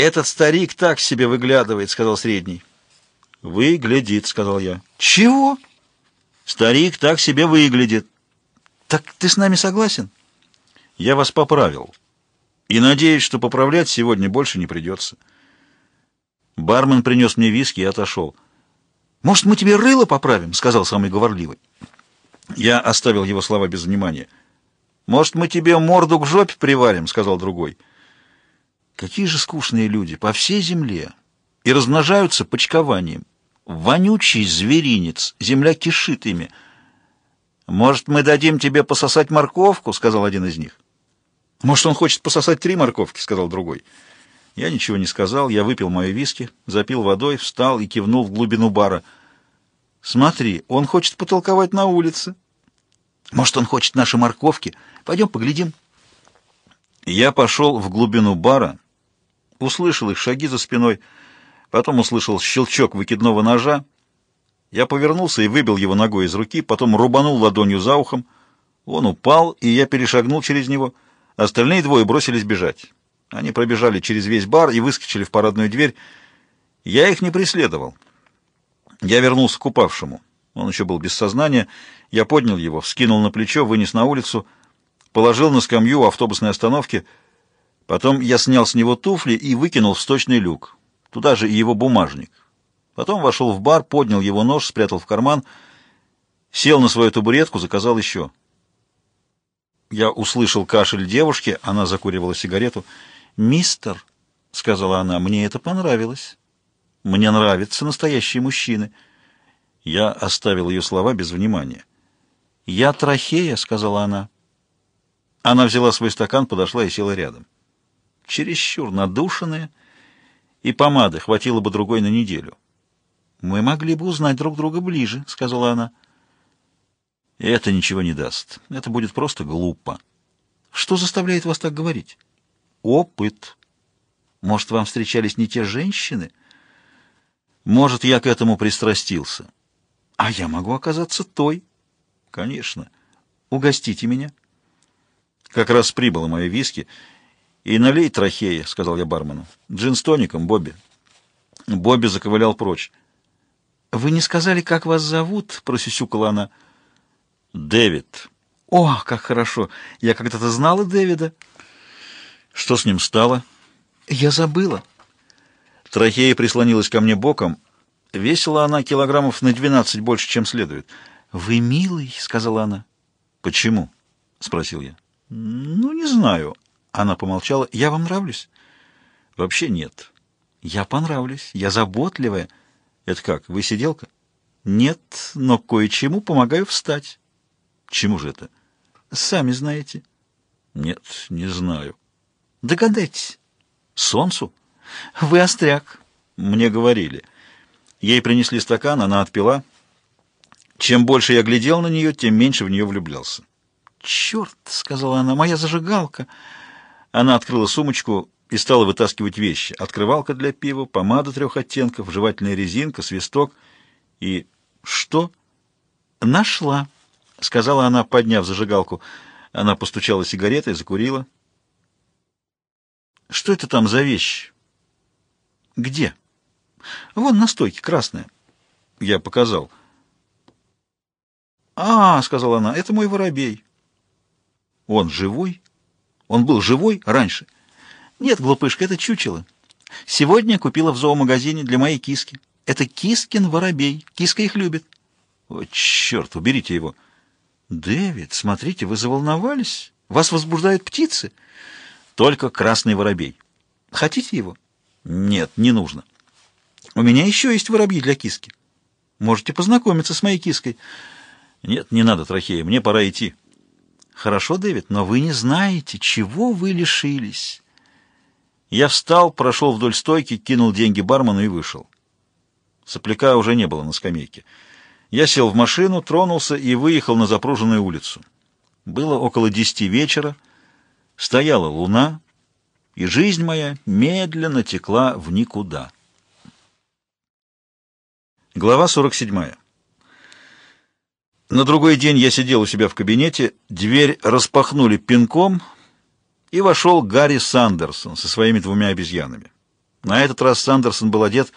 «Этот старик так себе выглядывает», — сказал средний. «Выглядит», — сказал я. «Чего?» «Старик так себе выглядит». «Так ты с нами согласен?» «Я вас поправил. И надеюсь, что поправлять сегодня больше не придется». Бармен принес мне виски и отошел. «Может, мы тебе рыло поправим?» — сказал самый говорливый. Я оставил его слова без внимания. «Может, мы тебе морду к жопе приварим?» — сказал другой. Какие же скучные люди по всей земле и размножаются почкованием. Вонючий зверинец, земля кишит ими. «Может, мы дадим тебе пососать морковку?» — сказал один из них. «Может, он хочет пососать три морковки?» — сказал другой. Я ничего не сказал, я выпил мои виски, запил водой, встал и кивнул в глубину бара. «Смотри, он хочет потолковать на улице. Может, он хочет наши морковки? Пойдем поглядим». Я пошел в глубину бара, услышал их шаги за спиной, потом услышал щелчок выкидного ножа. Я повернулся и выбил его ногой из руки, потом рубанул ладонью за ухом. Он упал, и я перешагнул через него. Остальные двое бросились бежать. Они пробежали через весь бар и выскочили в парадную дверь. Я их не преследовал. Я вернулся к упавшему. Он еще был без сознания. Я поднял его, вскинул на плечо, вынес на улицу, положил на скамью у автобусной остановки — Потом я снял с него туфли и выкинул в сточный люк. Туда же и его бумажник. Потом вошел в бар, поднял его нож, спрятал в карман, сел на свою табуретку, заказал еще. Я услышал кашель девушки, она закуривала сигарету. «Мистер», — сказала она, — «мне это понравилось. Мне нравятся настоящие мужчины». Я оставил ее слова без внимания. «Я трахея», — сказала она. Она взяла свой стакан, подошла и села рядом чересчур надушенная, и помады хватило бы другой на неделю. «Мы могли бы узнать друг друга ближе», — сказала она. «Это ничего не даст. Это будет просто глупо». «Что заставляет вас так говорить?» «Опыт. Может, вам встречались не те женщины?» «Может, я к этому пристрастился». «А я могу оказаться той?» «Конечно. Угостите меня». Как раз прибыло мое виски — «И налей трахея», — сказал я бармену. «Джин с тоником, Бобби». Бобби заковылял прочь. «Вы не сказали, как вас зовут?» — просюсюкала она. «Дэвид». «О, как хорошо! Я когда-то знала Дэвида». «Что с ним стало?» «Я забыла». Трахея прислонилась ко мне боком. Весила она килограммов на двенадцать больше, чем следует. «Вы милый», — сказала она. «Почему?» — спросил я. «Ну, не знаю. Она помолчала. «Я вам нравлюсь?» «Вообще нет». «Я понравлюсь. Я заботливая». «Это как, вы сиделка?» «Нет, но кое-чему помогаю встать». «Чему же это?» «Сами знаете». «Нет, не знаю». «Догадайтесь». «Солнцу?» «Вы остряк». «Мне говорили». Ей принесли стакан, она отпила. Чем больше я глядел на нее, тем меньше в нее влюблялся. «Черт!» — сказала она. «Моя зажигалка!» Она открыла сумочку и стала вытаскивать вещи. Открывалка для пива, помада трех оттенков, жевательная резинка, свисток и... Что? Нашла, сказала она, подняв зажигалку. Она постучала сигаретой, закурила. Что это там за вещь? Где? Вон на стойке, красная. Я показал. А, сказала она, это мой воробей. Он живой? Он был живой раньше? Нет, глупышка, это чучело. Сегодня купила в зоомагазине для моей киски. Это кискин воробей. Киска их любит. О, черт, уберите его. Дэвид, смотрите, вы заволновались? Вас возбуждают птицы? Только красный воробей. Хотите его? Нет, не нужно. У меня еще есть воробьи для киски. Можете познакомиться с моей киской. Нет, не надо, Трахея, мне пора идти. «Хорошо, Дэвид, но вы не знаете, чего вы лишились». Я встал, прошел вдоль стойки, кинул деньги бармену и вышел. Сопляка уже не было на скамейке. Я сел в машину, тронулся и выехал на запруженную улицу. Было около десяти вечера, стояла луна, и жизнь моя медленно текла в никуда. Глава сорок седьмая. На другой день я сидел у себя в кабинете, дверь распахнули пинком, и вошел Гарри Сандерсон со своими двумя обезьянами. На этот раз Сандерсон был одет